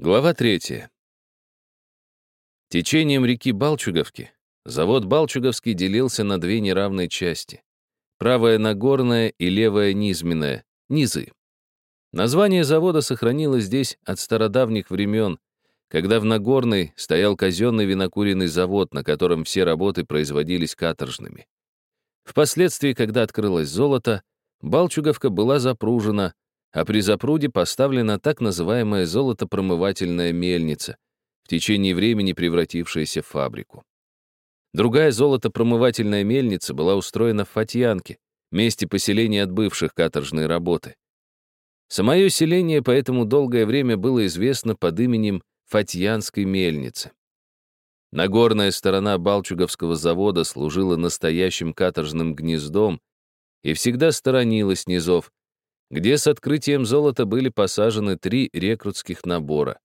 Глава третья. Течением реки Балчуговки завод Балчуговский делился на две неравные части. Правая Нагорная и левая Низменная, низы. Название завода сохранилось здесь от стародавних времен, когда в Нагорной стоял казенный винокуренный завод, на котором все работы производились каторжными. Впоследствии, когда открылось золото, Балчуговка была запружена, а при запруде поставлена так называемая золотопромывательная мельница, в течение времени превратившаяся в фабрику. Другая золотопромывательная мельница была устроена в Фатьянке, месте поселения отбывших каторжной работы. Самое селение поэтому долгое время было известно под именем Фатьянской мельницы. Нагорная сторона Балчуговского завода служила настоящим каторжным гнездом и всегда сторонилась низов, где с открытием золота были посажены три рекрутских набора.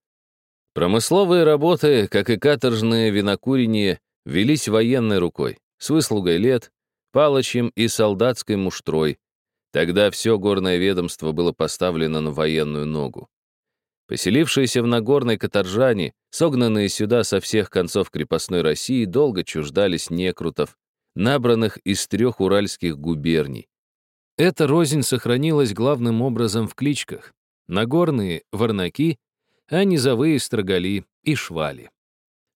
Промысловые работы, как и каторжное винокурение, велись военной рукой, с выслугой лет, палачьим и солдатской муштрой. Тогда все горное ведомство было поставлено на военную ногу. Поселившиеся в Нагорной каторжане, согнанные сюда со всех концов крепостной России, долго чуждались некрутов, набранных из трех уральских губерний. Эта рознь сохранилась главным образом в кличках. Нагорные — варнаки, а низовые — строгали и швали.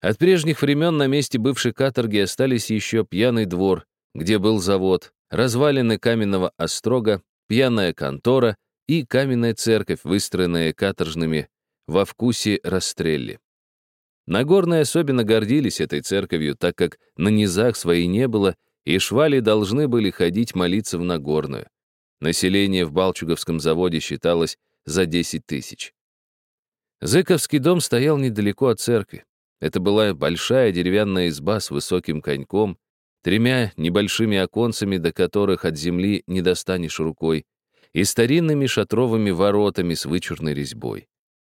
От прежних времен на месте бывшей каторги остались еще пьяный двор, где был завод, развалины каменного острога, пьяная контора и каменная церковь, выстроенная каторжными во вкусе Растрелли. Нагорные особенно гордились этой церковью, так как на низах своей не было, и швали должны были ходить молиться в Нагорную. Население в Балчуговском заводе считалось за 10 тысяч. Зыковский дом стоял недалеко от церкви. Это была большая деревянная изба с высоким коньком, тремя небольшими оконцами, до которых от земли не достанешь рукой, и старинными шатровыми воротами с вычурной резьбой.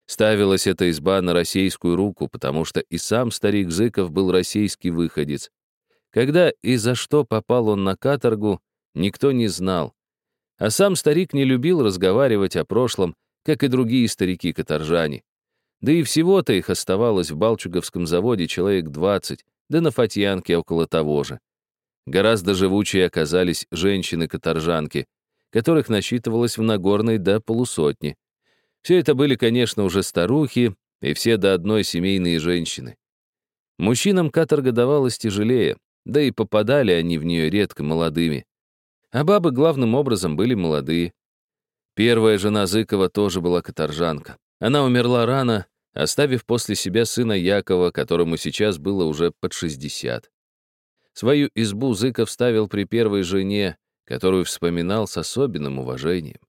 Ставилась эта изба на российскую руку, потому что и сам старик Зыков был российский выходец, когда и за что попал он на каторгу, никто не знал. А сам старик не любил разговаривать о прошлом, как и другие старики-каторжане. Да и всего-то их оставалось в Балчуговском заводе человек 20, да на Фатьянке около того же. Гораздо живучее оказались женщины-каторжанки, которых насчитывалось в Нагорной до полусотни. Все это были, конечно, уже старухи, и все до одной семейные женщины. Мужчинам каторга давалась тяжелее, да и попадали они в нее редко молодыми. А бабы главным образом были молодые. Первая жена Зыкова тоже была каторжанка. Она умерла рано, оставив после себя сына Якова, которому сейчас было уже под 60. Свою избу Зыков ставил при первой жене, которую вспоминал с особенным уважением.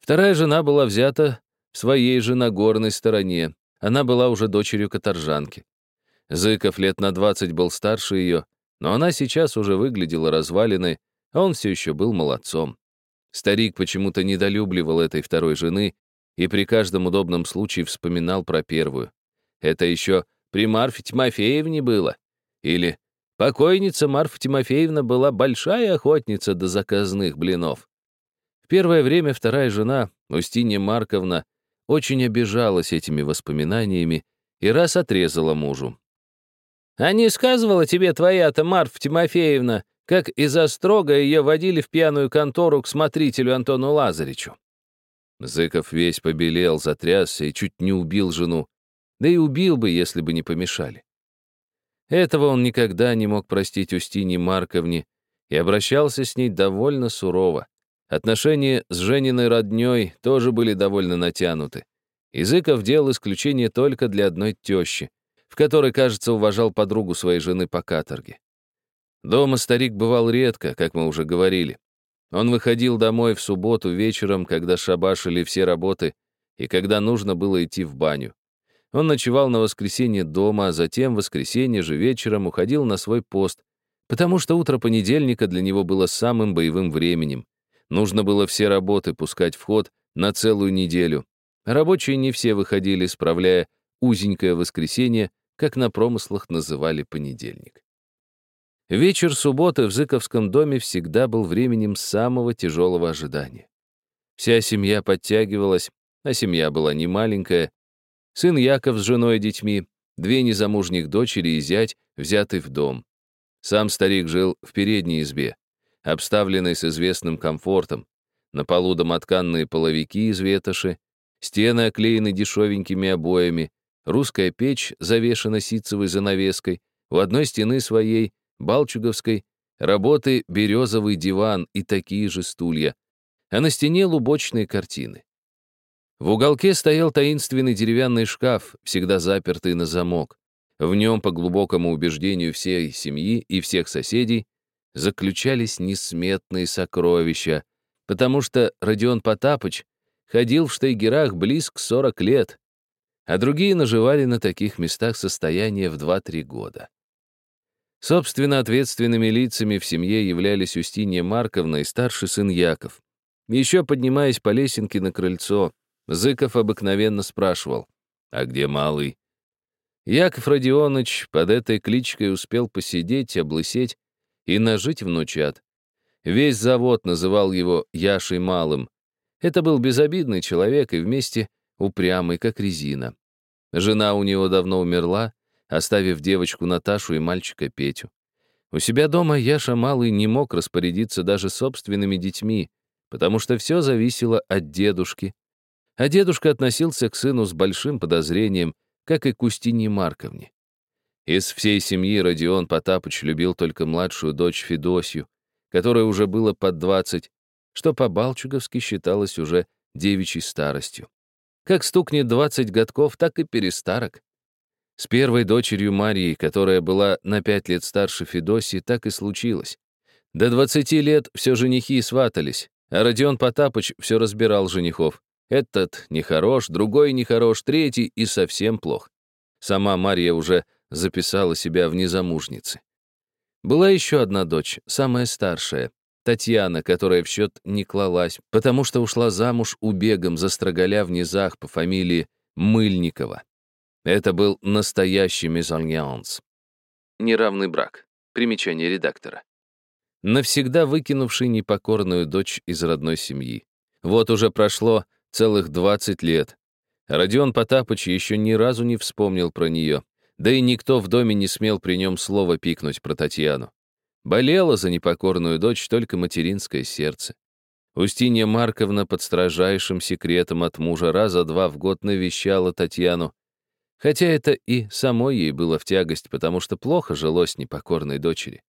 Вторая жена была взята в своей же Нагорной стороне. Она была уже дочерью каторжанки. Зыков лет на 20 был старше ее, но она сейчас уже выглядела развалиной, а он все еще был молодцом. Старик почему-то недолюбливал этой второй жены и при каждом удобном случае вспоминал про первую. Это еще при Марфе Тимофеевне было. Или покойница Марфа Тимофеевна была большая охотница до заказных блинов. В первое время вторая жена, Устинья Марковна, очень обижалась этими воспоминаниями и раз отрезала мужу. А не сказывала тебе твоя-то Марфа Тимофеевна, как из-за строга ее водили в пьяную контору к смотрителю Антону Лазаричу?» Зыков весь побелел, затрясся и чуть не убил жену. Да и убил бы, если бы не помешали. Этого он никогда не мог простить Устине Марковне и обращался с ней довольно сурово. Отношения с Жениной роднёй тоже были довольно натянуты. Языков делал исключение только для одной тещи, в которой, кажется, уважал подругу своей жены по каторге. Дома старик бывал редко, как мы уже говорили. Он выходил домой в субботу вечером, когда шабашили все работы и когда нужно было идти в баню. Он ночевал на воскресенье дома, а затем в воскресенье же вечером уходил на свой пост, потому что утро понедельника для него было самым боевым временем. Нужно было все работы пускать в ход на целую неделю. Рабочие не все выходили, справляя узенькое воскресенье, как на промыслах называли понедельник. Вечер субботы в Зыковском доме всегда был временем самого тяжелого ожидания. Вся семья подтягивалась, а семья была не маленькая. сын Яков с женой и детьми, две незамужних дочери и зять, взятый в дом. Сам старик жил в передней избе, обставленной с известным комфортом. На полу домотканные половики из ветоши, стены оклеены дешевенькими обоями, русская печь завешена ситцевой занавеской, у одной стены своей, балчуговской, работы березовый диван и такие же стулья, а на стене лубочные картины. В уголке стоял таинственный деревянный шкаф, всегда запертый на замок. В нем, по глубокому убеждению всей семьи и всех соседей, заключались несметные сокровища, потому что Родион Потапыч ходил в штейгерах близко 40 лет, а другие наживали на таких местах состояние в 2-3 года. Собственно, ответственными лицами в семье являлись Устинья Марковна и старший сын Яков. Еще поднимаясь по лесенке на крыльцо, Зыков обыкновенно спрашивал, «А где малый?» Яков Родионович под этой кличкой успел посидеть, облысеть и нажить внучат. Весь завод называл его Яшей Малым. Это был безобидный человек и вместе упрямый, как резина. Жена у него давно умерла, оставив девочку Наташу и мальчика Петю. У себя дома Яша Малый не мог распорядиться даже собственными детьми, потому что все зависело от дедушки. А дедушка относился к сыну с большим подозрением, как и к Устине Марковне. Из всей семьи Родион Потапыч любил только младшую дочь Федосью, которой уже было под двадцать, что по-балчуговски считалось уже девичьей старостью. Как стукнет двадцать годков, так и перестарок. С первой дочерью Марьей, которая была на пять лет старше Федосии, так и случилось. До двадцати лет все женихи сватались, а Родион Потапыч все разбирал женихов. Этот нехорош, другой нехорош, третий и совсем плох. Сама Марья уже записала себя в незамужницы. Была еще одна дочь, самая старшая, Татьяна, которая в счет не клалась, потому что ушла замуж убегом за строгаля в низах по фамилии Мыльникова. Это был настоящий мезальянс. Неравный брак. Примечание редактора. Навсегда выкинувший непокорную дочь из родной семьи. Вот уже прошло целых 20 лет. Родион Потапыч еще ни разу не вспомнил про нее, да и никто в доме не смел при нем слово пикнуть про Татьяну. Болело за непокорную дочь только материнское сердце. Устинья Марковна под строжайшим секретом от мужа раза два в год навещала Татьяну, Хотя это и самой ей было в тягость, потому что плохо жилось непокорной дочери.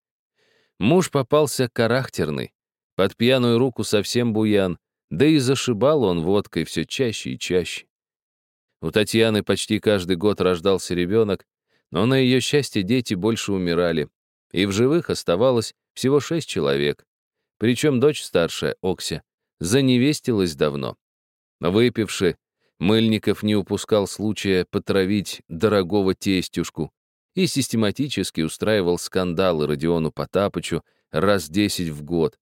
Муж попался характерный, под пьяную руку совсем буян, да и зашибал он водкой все чаще и чаще. У Татьяны почти каждый год рождался ребенок, но на ее счастье дети больше умирали, и в живых оставалось всего шесть человек. Причем дочь старшая, Окся, заневестилась давно. Выпивши, Мыльников не упускал случая потравить дорогого тестюшку и систематически устраивал скандалы Родиону Потапычу раз десять в год.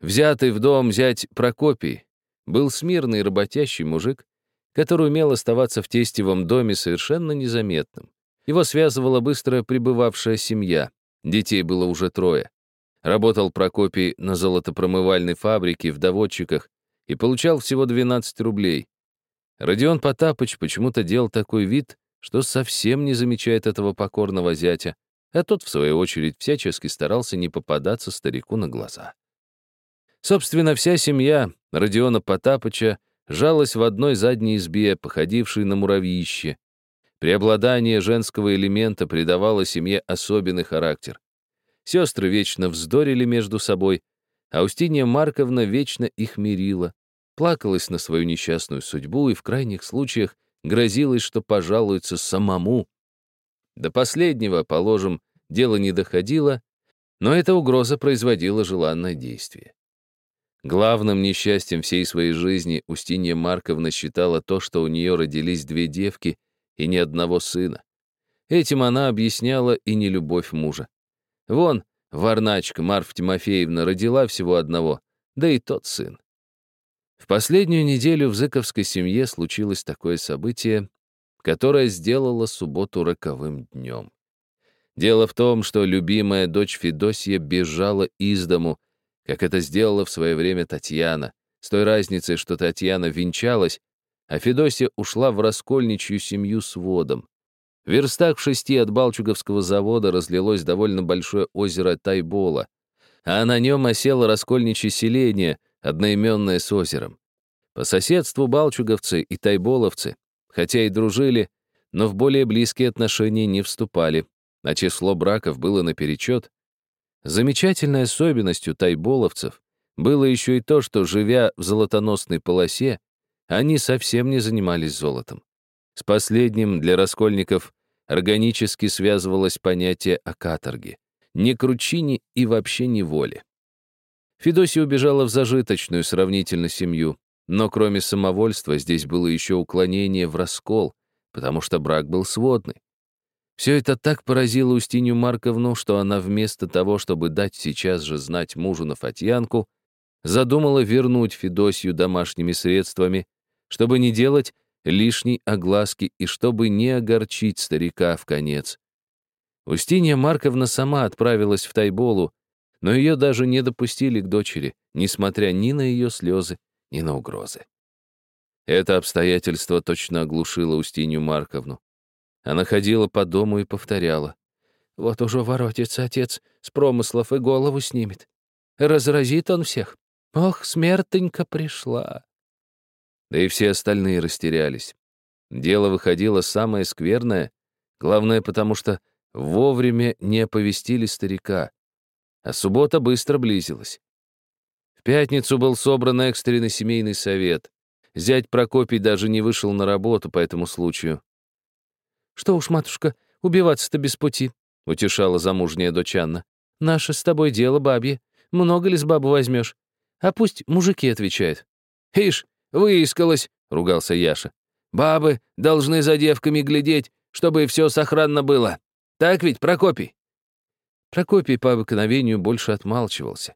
Взятый в дом зять Прокопий был смирный работящий мужик, который умел оставаться в тестевом доме совершенно незаметным. Его связывала быстро прибывавшая семья, детей было уже трое. Работал Прокопий на золотопромывальной фабрике в доводчиках и получал всего 12 рублей. Родион Потапыч почему-то делал такой вид, что совсем не замечает этого покорного зятя, а тот, в свою очередь, всячески старался не попадаться старику на глаза. Собственно, вся семья Родиона Потапыча жалась в одной задней избе, походившей на муравьище. Преобладание женского элемента придавало семье особенный характер. Сестры вечно вздорили между собой, а Устинья Марковна вечно их мирила, плакалась на свою несчастную судьбу и в крайних случаях грозилась, что пожалуется самому. До последнего, положим, дело не доходило, но эта угроза производила желанное действие. Главным несчастьем всей своей жизни Устинья Марковна считала то, что у нее родились две девки и ни одного сына. Этим она объясняла и нелюбовь мужа. Вон, Варначка Марфа Тимофеевна родила всего одного, да и тот сын. В последнюю неделю в Зыковской семье случилось такое событие, которое сделало субботу роковым днем. Дело в том, что любимая дочь Федосья бежала из дому, как это сделала в свое время Татьяна, с той разницей, что Татьяна венчалась, а Федосия ушла в раскольничью семью с водом. В верстах в шести от Балчуговского завода разлилось довольно большое озеро Тайбола, а на нем осело раскольничье селение, одноименное с озером. По соседству балчуговцы и тайболовцы, хотя и дружили, но в более близкие отношения не вступали, а число браков было наперечет. Замечательной особенностью тайболовцев было еще и то, что, живя в золотоносной полосе, они совсем не занимались золотом. С последним для раскольников органически связывалось понятие о каторге, не кручине и вообще неволе. Федосия убежала в зажиточную сравнительно семью, но кроме самовольства здесь было еще уклонение в раскол, потому что брак был сводный. Все это так поразило Устинью Марковну, что она вместо того, чтобы дать сейчас же знать мужу на Фатьянку, задумала вернуть Федосию домашними средствами, чтобы не делать лишней огласки и чтобы не огорчить старика в конец. Устинья Марковна сама отправилась в Тайболу, но ее даже не допустили к дочери, несмотря ни на ее слезы, ни на угрозы. Это обстоятельство точно оглушило Устинью Марковну. Она ходила по дому и повторяла. «Вот уже воротится отец, с промыслов и голову снимет. Разразит он всех. Ох, смертенька пришла!» Да и все остальные растерялись. Дело выходило самое скверное, главное потому, что вовремя не оповестили старика, а суббота быстро близилась. В пятницу был собран экстренный семейный совет. Зять Прокопий даже не вышел на работу по этому случаю. «Что уж, матушка, убиваться-то без пути», — утешала замужняя дочь Анна. «Наше с тобой дело бабье. Много ли с бабы возьмешь? А пусть мужики отвечают». «Ишь, выискалась», — ругался Яша. «Бабы должны за девками глядеть, чтобы все сохранно было. Так ведь, Прокопий?» Прокопий по обыкновению больше отмалчивался.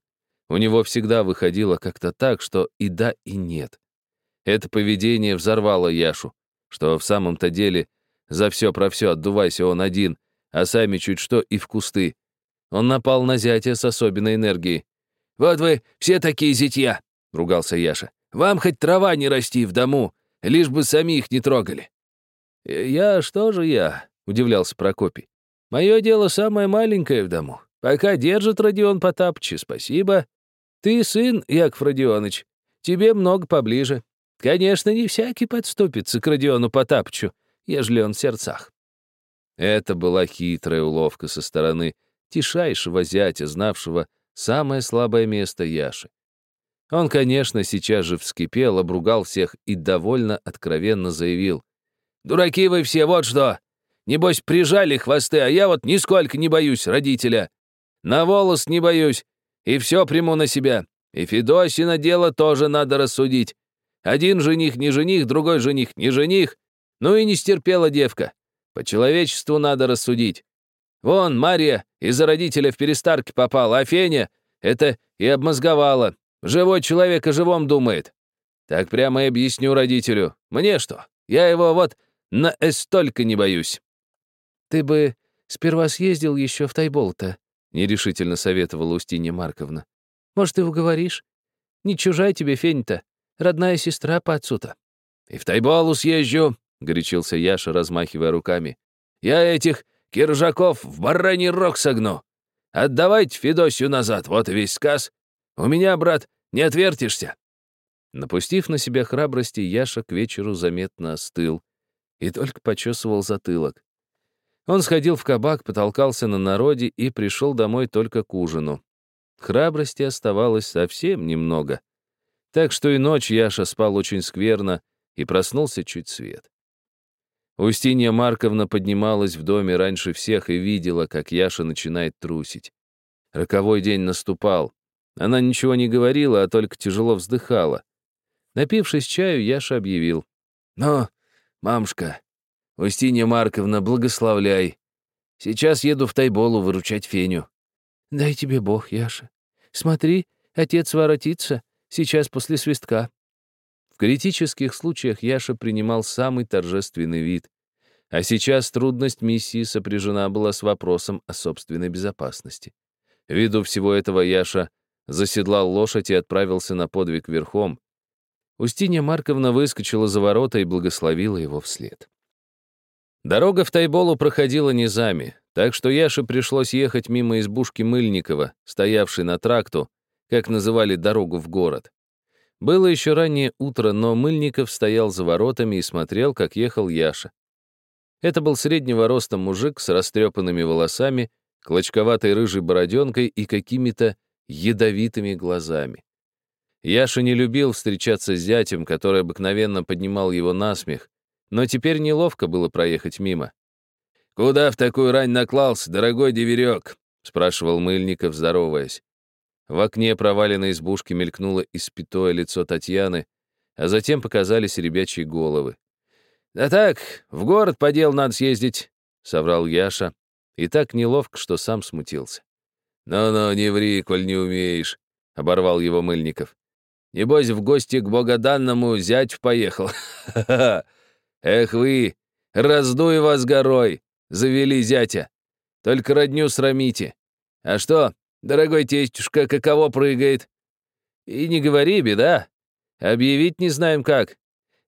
У него всегда выходило как-то так, что и да, и нет. Это поведение взорвало Яшу, что в самом-то деле за все про все отдувайся он один, а сами чуть что и в кусты. Он напал на зятя с особенной энергией. «Вот вы все такие зятья!» — ругался Яша. «Вам хоть трава не расти в дому, лишь бы самих не трогали». «Я что же я?» — удивлялся Прокопий. «Мое дело самое маленькое в дому. Пока держит Родион Потапыч, спасибо. Ты сын, Яков Родионыч, тебе много поближе. Конечно, не всякий подступится к Родиону Потапычу, ежели он в сердцах. Это была хитрая уловка со стороны тишайшего зятя, знавшего самое слабое место Яши. Он, конечно, сейчас же вскипел, обругал всех и довольно откровенно заявил. «Дураки вы все, вот что! Небось, прижали хвосты, а я вот нисколько не боюсь родителя. На волос не боюсь, и все приму на себя. И Федосина дело тоже надо рассудить. Один жених не жених, другой жених не жених, ну и не стерпела девка. По человечеству надо рассудить. Вон, Мария из-за родителя в перестарке попала, а Феня это и обмозговала. Живой человек о живом думает. Так прямо и объясню родителю. Мне что? Я его вот на эстолько не боюсь. Ты бы сперва съездил еще в Тайбол-то, нерешительно советовала Устинья Марковна. Может, ты уговоришь? Не чужая тебе Фень-то, родная сестра по отцу-то. И в Тайболу съезжу, — горячился Яша, размахивая руками. «Я этих киржаков в бараний рог согну. Отдавайте Федосию назад, вот и весь сказ. У меня, брат, не отвертишься». Напустив на себя храбрости, Яша к вечеру заметно остыл и только почесывал затылок. Он сходил в кабак, потолкался на народе и пришел домой только к ужину. Храбрости оставалось совсем немного. Так что и ночь Яша спал очень скверно и проснулся чуть свет. Устинья Марковна поднималась в доме раньше всех и видела, как Яша начинает трусить. Роковой день наступал. Она ничего не говорила, а только тяжело вздыхала. Напившись чаю, Яша объявил. «Ну, мамушка, Устинья Марковна, благословляй. Сейчас еду в Тайболу выручать Феню». «Дай тебе Бог, Яша. Смотри, отец воротится, сейчас после свистка». В критических случаях Яша принимал самый торжественный вид. А сейчас трудность миссии сопряжена была с вопросом о собственной безопасности. Ввиду всего этого Яша заседлал лошадь и отправился на подвиг верхом. Устинья Марковна выскочила за ворота и благословила его вслед. Дорога в Тайболу проходила низами, так что Яше пришлось ехать мимо избушки Мыльникова, стоявшей на тракту, как называли дорогу в город. Было еще раннее утро, но Мыльников стоял за воротами и смотрел, как ехал Яша. Это был среднего роста мужик с растрепанными волосами, клочковатой рыжей бороденкой и какими-то ядовитыми глазами. Яша не любил встречаться с зятем, который обыкновенно поднимал его на смех, но теперь неловко было проехать мимо. «Куда в такую рань наклался, дорогой деверек?» — спрашивал Мыльников, здороваясь. В окне проваленной избушки мелькнуло испятое лицо Татьяны, а затем показались ребячьи головы. «Да так, в город по делу надо съездить», — соврал Яша, и так неловко, что сам смутился. «Ну-ну, не ври, коль не умеешь», — оборвал его Мыльников. «Небось, в гости к богоданному зять поехал. Эх вы, раздуй вас горой, завели зятя. Только родню срамите. А что, дорогой тестюшка, каково прыгает? И не говори, беда. Объявить не знаем как.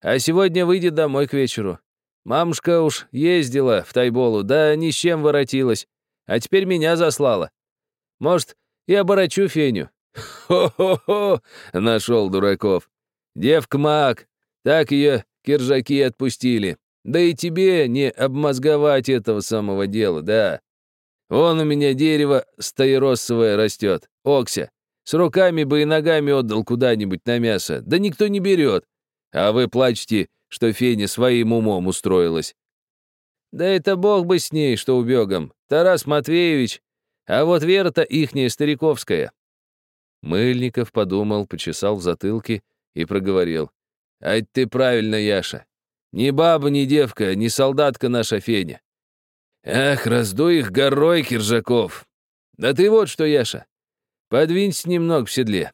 А сегодня выйдет домой к вечеру. Мамушка уж ездила в Тайболу, да ни с чем воротилась. А теперь меня заслала. Может, и оборочу Феню. Хо-хо-хо, нашел дураков. Девка-маг, так ее киржаки отпустили. Да и тебе не обмозговать этого самого дела, да. Вон у меня дерево стаиросовое растет, окся. С руками бы и ногами отдал куда-нибудь на мясо, да никто не берет. А вы плачете, что Феня своим умом устроилась. Да это бог бы с ней, что убегом. Тарас Матвеевич. А вот Вера-то ихняя стариковская. Мыльников подумал, почесал в затылке и проговорил. «Ать ты правильно, Яша. Ни баба, ни девка, ни солдатка наша Феня. Эх, раздуй их горой, Киржаков. Да ты вот что, Яша, подвинься немного в седле».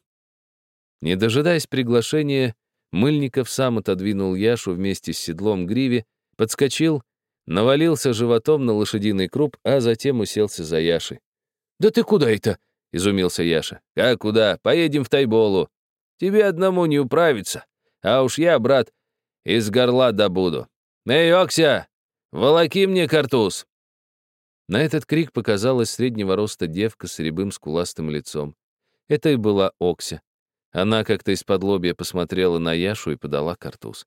Не дожидаясь приглашения, Мыльников сам отодвинул Яшу вместе с седлом гриве, подскочил, навалился животом на лошадиный круп, а затем уселся за Яшей. «Да ты куда это?» — изумился Яша. «Как куда? Поедем в Тайболу. Тебе одному не управиться. А уж я, брат, из горла добуду. Эй, Окся, волоки мне картуз!» На этот крик показалась среднего роста девка с рябым скуластым лицом. Это и была Окся. Она как-то из-под лобья посмотрела на Яшу и подала картуз.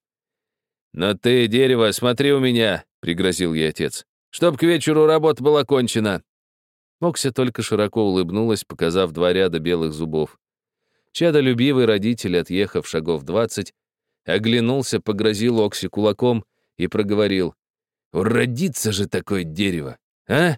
«Но ты, дерево, смотри у меня!» — пригрозил ей отец. «Чтоб к вечеру работа была кончена!» Окся только широко улыбнулась, показав два ряда белых зубов. Чадолюбивый родитель, отъехав шагов двадцать, оглянулся, погрозил Оксе кулаком и проговорил. «Уродится же такое дерево, а?»